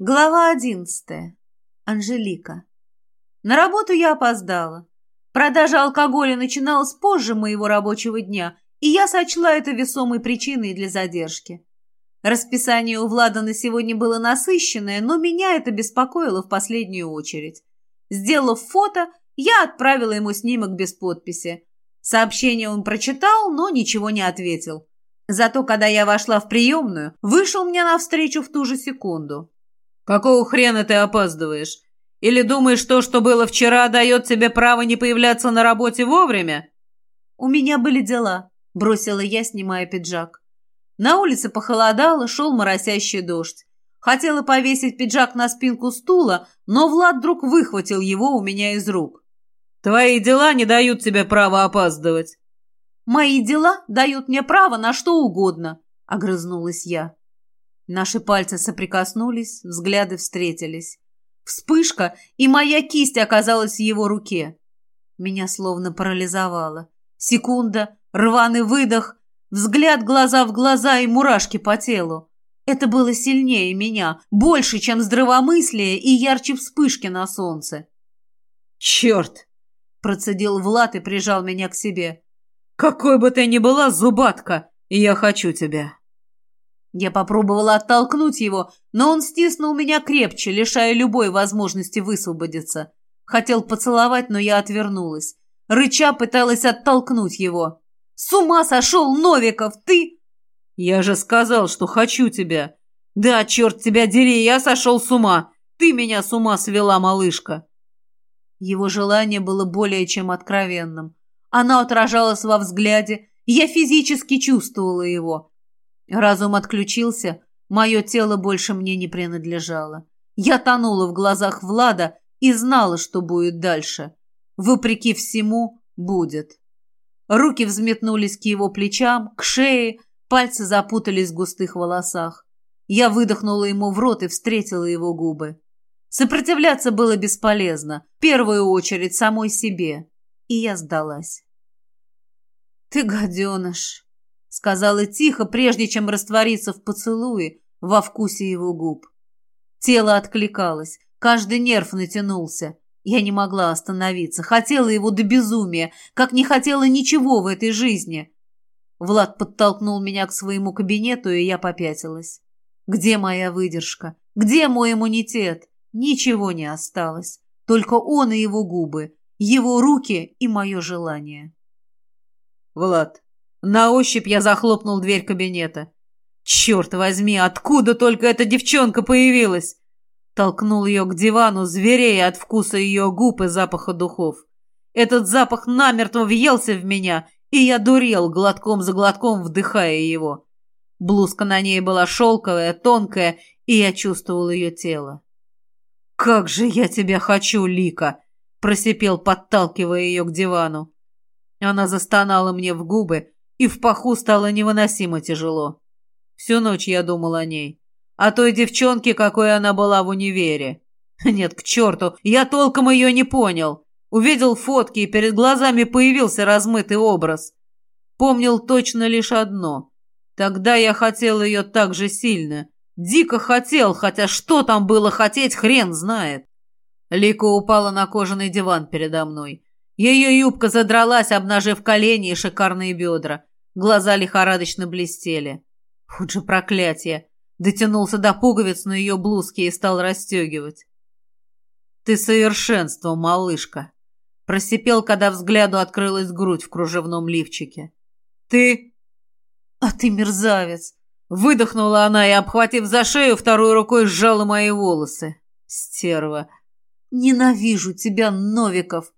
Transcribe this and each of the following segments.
Глава одиннадцатая. Анжелика. На работу я опоздала. Продажа алкоголя начиналась позже моего рабочего дня, и я сочла это весомой причиной для задержки. Расписание у Влада на сегодня было насыщенное, но меня это беспокоило в последнюю очередь. Сделав фото, я отправила ему снимок без подписи. Сообщение он прочитал, но ничего не ответил. Зато, когда я вошла в приемную, вышел мне навстречу в ту же секунду. «Какого хрена ты опаздываешь? Или думаешь, то, что было вчера, дает тебе право не появляться на работе вовремя?» «У меня были дела», — бросила я, снимая пиджак. На улице похолодало, шел моросящий дождь. Хотела повесить пиджак на спинку стула, но Влад вдруг выхватил его у меня из рук. «Твои дела не дают тебе права опаздывать». «Мои дела дают мне право на что угодно», — огрызнулась я. Наши пальцы соприкоснулись, взгляды встретились. Вспышка, и моя кисть оказалась в его руке. Меня словно парализовало. Секунда, рваный выдох, взгляд глаза в глаза и мурашки по телу. Это было сильнее меня, больше, чем здравомыслие и ярче вспышки на солнце. «Черт!» — процедил Влад и прижал меня к себе. «Какой бы ты ни была, зубатка, я хочу тебя!» Я попробовала оттолкнуть его, но он стиснул меня крепче, лишая любой возможности высвободиться. Хотел поцеловать, но я отвернулась. Рыча пыталась оттолкнуть его. «С ума сошел, Новиков, ты...» «Я же сказал, что хочу тебя. Да, черт тебя дери, я сошел с ума. Ты меня с ума свела, малышка». Его желание было более чем откровенным. Оно отражалось во взгляде, я физически чувствовала его. Разум отключился, мое тело больше мне не принадлежало. Я тонула в глазах Влада и знала, что будет дальше. Вопреки всему, будет. Руки взметнулись к его плечам, к шее, пальцы запутались в густых волосах. Я выдохнула ему в рот и встретила его губы. Сопротивляться было бесполезно, в первую очередь самой себе. И я сдалась. «Ты гаденыш!» Сказала тихо, прежде чем раствориться в поцелуе во вкусе его губ. Тело откликалось, каждый нерв натянулся. Я не могла остановиться, хотела его до безумия, как не хотела ничего в этой жизни. Влад подтолкнул меня к своему кабинету, и я попятилась. Где моя выдержка? Где мой иммунитет? Ничего не осталось. Только он и его губы, его руки и мое желание. «Влад, на ощупь я захлопнул дверь кабинета. «Черт возьми, откуда только эта девчонка появилась?» Толкнул ее к дивану, зверея от вкуса ее губ и запаха духов. Этот запах намертво въелся в меня, и я дурел, глотком за глотком вдыхая его. Блузка на ней была шелковая, тонкая, и я чувствовал ее тело. «Как же я тебя хочу, Лика!» — просипел, подталкивая ее к дивану. Она застонала мне в губы, и в паху стало невыносимо тяжело. Всю ночь я думал о ней. О той девчонке, какой она была в универе. Нет, к черту, я толком ее не понял. Увидел фотки, и перед глазами появился размытый образ. Помнил точно лишь одно. Тогда я хотел ее так же сильно. Дико хотел, хотя что там было хотеть, хрен знает. Лика упала на кожаный диван передо мной. Ее юбка задралась, обнажив колени и шикарные бедра. Глаза лихорадочно блестели. Вот же проклятие! Дотянулся до пуговиц на ее блузке и стал расстегивать. «Ты совершенство, малышка!» Просипел, когда взгляду открылась грудь в кружевном лифчике. «Ты...» «А ты мерзавец!» Выдохнула она и, обхватив за шею, второй рукой сжала мои волосы. «Стерва!» «Ненавижу тебя, Новиков!»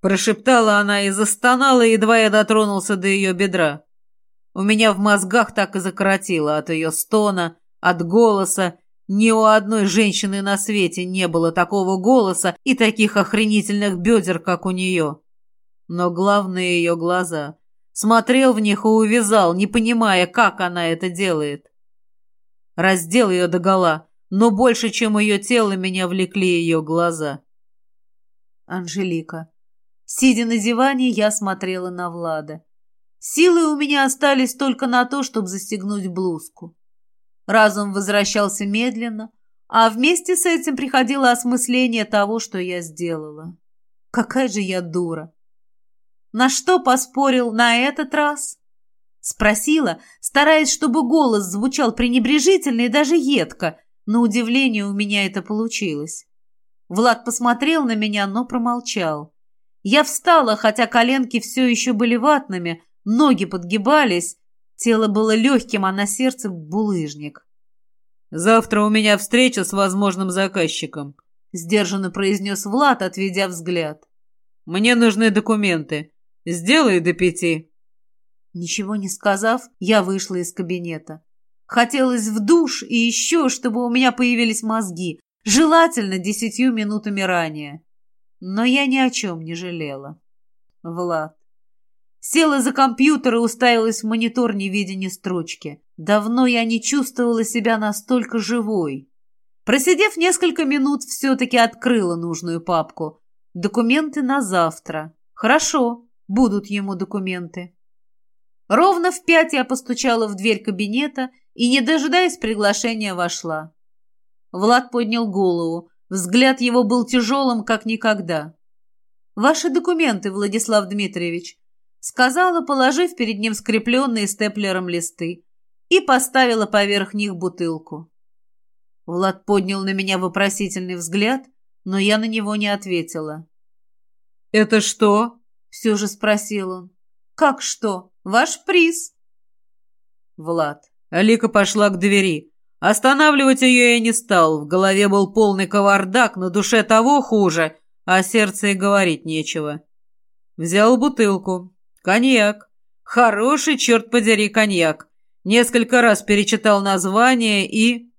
Прошептала она и застонала, едва я дотронулся до ее бедра. У меня в мозгах так и закоротило от ее стона, от голоса. Ни у одной женщины на свете не было такого голоса и таких охренительных бедер, как у нее. Но главное ее глаза. Смотрел в них и увязал, не понимая, как она это делает. Раздел ее догола, но больше, чем ее тело, меня влекли ее глаза. Анжелика. Сидя на диване, я смотрела на Влада. Силы у меня остались только на то, чтобы застегнуть блузку. Разум возвращался медленно, а вместе с этим приходило осмысление того, что я сделала. Какая же я дура! На что поспорил на этот раз? Спросила, стараясь, чтобы голос звучал пренебрежительно и даже едко. На удивление у меня это получилось. Влад посмотрел на меня, но промолчал. Я встала, хотя коленки все еще были ватными, ноги подгибались, тело было легким, а на сердце булыжник. «Завтра у меня встреча с возможным заказчиком», — сдержанно произнес Влад, отведя взгляд. «Мне нужны документы. Сделай до пяти». Ничего не сказав, я вышла из кабинета. Хотелось в душ и еще, чтобы у меня появились мозги, желательно десятью минутами ранее. Но я ни о чем не жалела. Влад. Села за компьютер и уставилась в монитор, не видя ни строчки. Давно я не чувствовала себя настолько живой. Просидев несколько минут, все-таки открыла нужную папку. Документы на завтра. Хорошо, будут ему документы. Ровно в пять я постучала в дверь кабинета и, не дожидаясь приглашения, вошла. Влад поднял голову. Взгляд его был тяжелым, как никогда. «Ваши документы, Владислав Дмитриевич», сказала, положив перед ним скрепленные степлером листы, и поставила поверх них бутылку. Влад поднял на меня вопросительный взгляд, но я на него не ответила. «Это что?» — все же спросил он. «Как что? Ваш приз!» Влад. Алика пошла к двери. Останавливать ее я не стал. В голове был полный кавардак, на душе того хуже, а сердце и говорить нечего. Взял бутылку. Коньяк. Хороший, черт подери, коньяк. Несколько раз перечитал название и...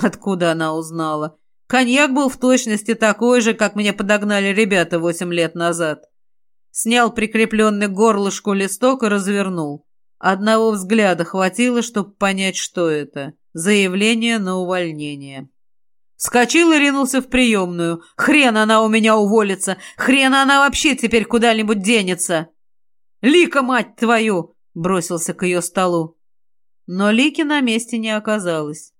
Откуда она узнала? Коньяк был в точности такой же, как мне подогнали ребята восемь лет назад снял прикрепленный к горлышку листок и развернул. Одного взгляда хватило, чтобы понять, что это. Заявление на увольнение. Вскочил и ринулся в приемную. Хрен она у меня уволится! Хрен она вообще теперь куда-нибудь денется! «Лика, мать твою!» — бросился к ее столу. Но Лики на месте не оказалось.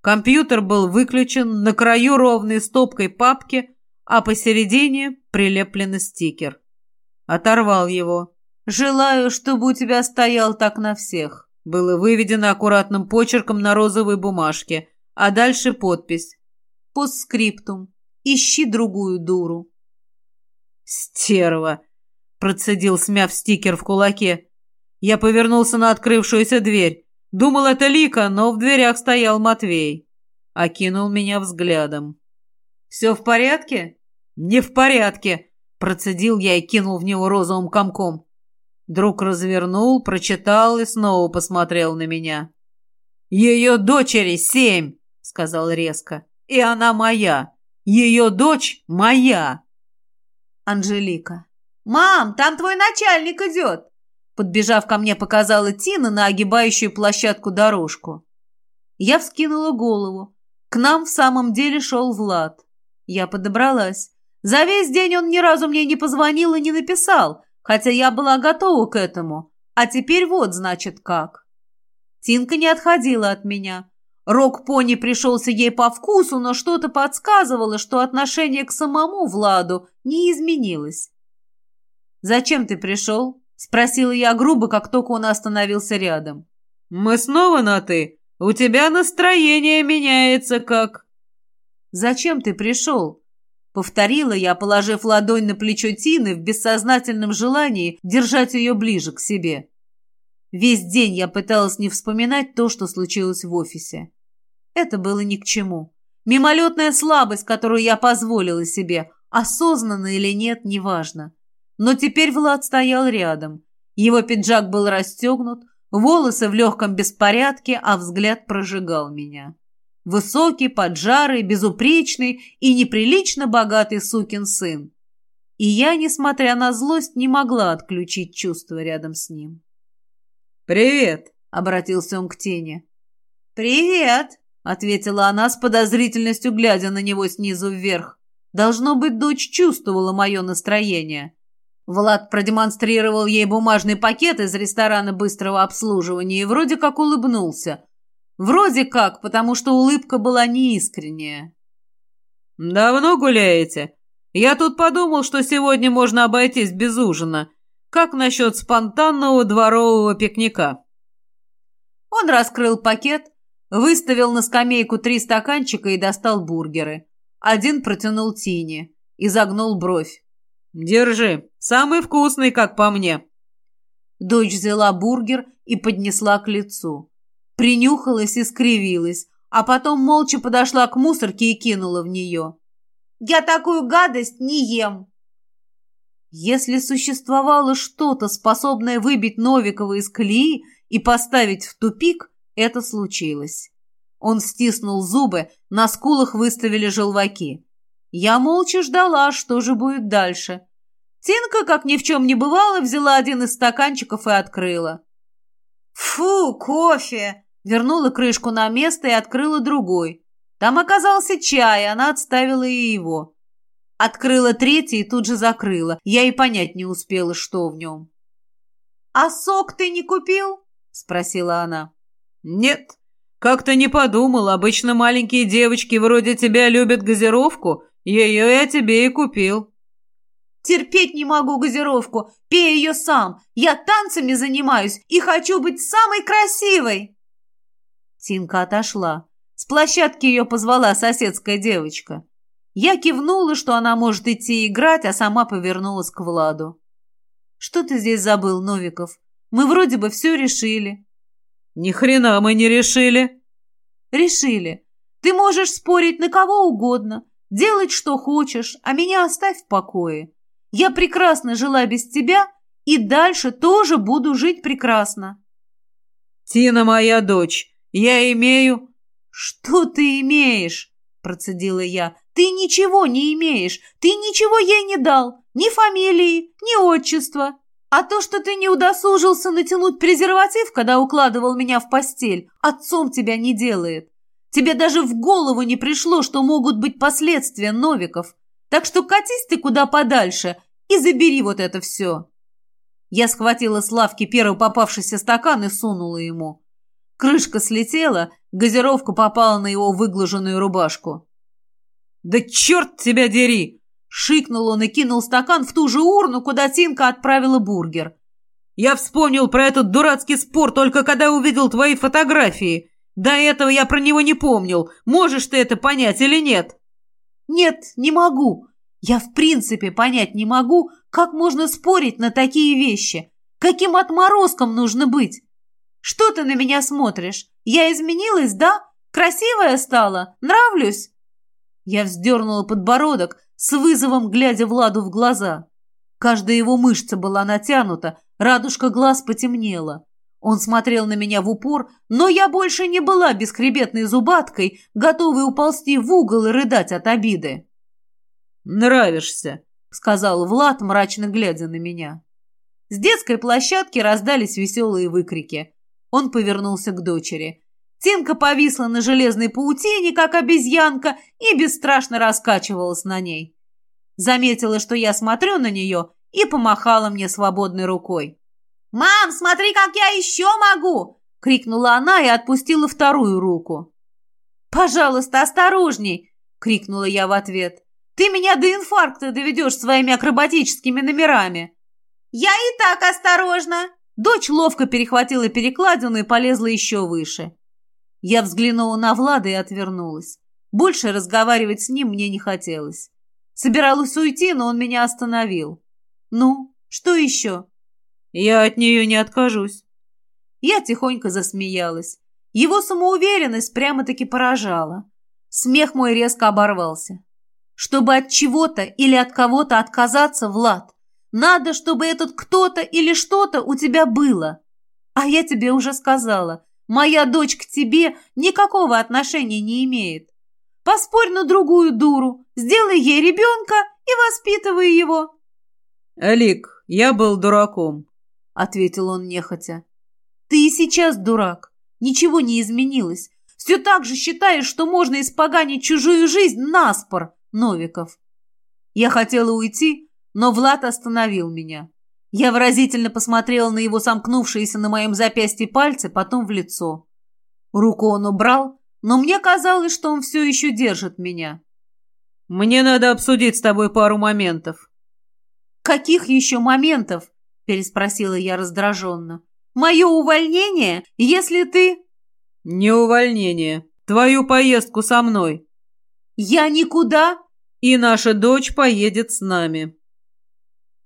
Компьютер был выключен, на краю ровной стопкой папки, а посередине прилеплен стикер. Оторвал его. «Желаю, чтобы у тебя стоял так на всех». Было выведено аккуратным почерком на розовой бумажке, а дальше подпись. «Постскриптум. Ищи другую дуру». «Стерва!» — процедил, смяв стикер в кулаке. Я повернулся на открывшуюся дверь. Думал, это Лика, но в дверях стоял Матвей. Окинул меня взглядом. «Все в порядке?» «Не в порядке», Процедил я и кинул в него розовым комком. Друг развернул, прочитал и снова посмотрел на меня. «Ее дочери семь!» — сказал резко. «И она моя! Ее дочь моя!» Анжелика. «Мам, там твой начальник идет!» Подбежав ко мне, показала Тина на огибающую площадку дорожку. Я вскинула голову. К нам в самом деле шел Влад. Я подобралась. За весь день он ни разу мне не позвонил и не написал, хотя я была готова к этому. А теперь вот, значит, как. Тинка не отходила от меня. Рок-пони пришелся ей по вкусу, но что-то подсказывало, что отношение к самому Владу не изменилось. «Зачем ты пришел?» — спросила я грубо, как только он остановился рядом. «Мы снова на «ты». У тебя настроение меняется как...» «Зачем ты пришел?» Повторила я, положив ладонь на плечо Тины в бессознательном желании держать ее ближе к себе. Весь день я пыталась не вспоминать то, что случилось в офисе. Это было ни к чему. Мимолетная слабость, которую я позволила себе, осознанно или нет, неважно. Но теперь Влад стоял рядом. Его пиджак был расстегнут, волосы в легком беспорядке, а взгляд прожигал меня. Высокий, поджарый, безупречный и неприлично богатый сукин сын. И я, несмотря на злость, не могла отключить чувство рядом с ним. «Привет!» — обратился он к тени. «Привет!» — ответила она с подозрительностью, глядя на него снизу вверх. Должно быть, дочь чувствовала мое настроение. Влад продемонстрировал ей бумажный пакет из ресторана быстрого обслуживания и вроде как улыбнулся, Вроде как, потому что улыбка была неискренняя. «Давно гуляете? Я тут подумал, что сегодня можно обойтись без ужина. Как насчет спонтанного дворового пикника?» Он раскрыл пакет, выставил на скамейку три стаканчика и достал бургеры. Один протянул Тине и загнул бровь. «Держи, самый вкусный, как по мне». Дочь взяла бургер и поднесла к лицу. Принюхалась и скривилась, а потом молча подошла к мусорке и кинула в нее. «Я такую гадость не ем!» Если существовало что-то, способное выбить Новикова из колеи и поставить в тупик, это случилось. Он стиснул зубы, на скулах выставили желваки. Я молча ждала, что же будет дальше. Тинка, как ни в чем не бывало, взяла один из стаканчиков и открыла. «Фу, кофе!» Вернула крышку на место и открыла другой. Там оказался чай, она отставила и его. Открыла третий и тут же закрыла. Я и понять не успела, что в нем. «А сок ты не купил?» — спросила она. «Нет, как-то не подумал. Обычно маленькие девочки вроде тебя любят газировку. Ее я тебе и купил». «Терпеть не могу газировку. Пей ее сам. Я танцами занимаюсь и хочу быть самой красивой!» Тинка отошла. С площадки ее позвала соседская девочка. Я кивнула, что она может идти играть, а сама повернулась к Владу. «Что ты здесь забыл, Новиков? Мы вроде бы все решили». «Ни хрена мы не решили». «Решили. Ты можешь спорить на кого угодно, делать, что хочешь, а меня оставь в покое. Я прекрасно жила без тебя и дальше тоже буду жить прекрасно». «Тина моя дочь. Я имею...» «Что ты имеешь?» – процедила я. «Ты ничего не имеешь. Ты ничего ей не дал. Ни фамилии, ни отчества. А то, что ты не удосужился натянуть презерватив, когда укладывал меня в постель, отцом тебя не делает. Тебе даже в голову не пришло, что могут быть последствия Новиков. Так что катись ты куда подальше и забери вот это все». Я схватила с лавки первый попавшийся стакан и сунула ему. Крышка слетела, газировка попала на его выглаженную рубашку. «Да черт тебя дери!» Шикнул он и кинул стакан в ту же урну, куда Тинка отправила бургер. «Я вспомнил про этот дурацкий спор только когда увидел твои фотографии. До этого я про него не помнил. Можешь ты это понять или нет?» «Нет, не могу. Я в принципе понять не могу, как можно спорить на такие вещи. Каким отморозком нужно быть? Что ты на меня смотришь? Я изменилась, да? Красивая стала? Нравлюсь?» Я вздернула подбородок, с вызовом глядя Владу в глаза. Каждая его мышца была натянута, радужка глаз потемнела. Он смотрел на меня в упор, но я больше не была бесхребетной зубаткой, готовой уползти в угол и рыдать от обиды. «Нравишься», — сказал Влад, мрачно глядя на меня. С детской площадки раздались веселые выкрики. Он повернулся к дочери. Тинка повисла на железной паутине, как обезьянка, и бесстрашно раскачивалась на ней. Заметила, что я смотрю на нее, и помахала мне свободной рукой. «Мам, смотри, как я еще могу!» — крикнула она и отпустила вторую руку. «Пожалуйста, осторожней!» — крикнула я в ответ. «Ты меня до инфаркта доведешь своими акробатическими номерами!» «Я и так осторожно!» Дочь ловко перехватила перекладину и полезла еще выше. Я взглянула на Влада и отвернулась. Больше разговаривать с ним мне не хотелось. Собиралась уйти, но он меня остановил. «Ну, что еще?» «Я от нее не откажусь». Я тихонько засмеялась. Его самоуверенность прямо-таки поражала. Смех мой резко оборвался. Чтобы от чего-то или от кого-то отказаться, Влад, надо, чтобы этот кто-то или что-то у тебя было. А я тебе уже сказала, моя дочь к тебе никакого отношения не имеет. Поспорь на другую дуру, сделай ей ребенка и воспитывай его. Алик, я был дураком, ответил он нехотя. Ты и сейчас дурак. Ничего не изменилось. Все так же считаешь, что можно испоганить чужую жизнь наспор, Новиков. Я хотела уйти, но Влад остановил меня. Я выразительно посмотрела на его сомкнувшиеся на моем запястье пальцы, потом в лицо. Руку он убрал, но мне казалось, что он все еще держит меня. «Мне надо обсудить с тобой пару моментов». «Каких еще моментов?» – переспросила я раздраженно. «Мое увольнение, если ты...» «Не увольнение. Твою поездку со мной». «Я никуда...» «И наша дочь поедет с нами».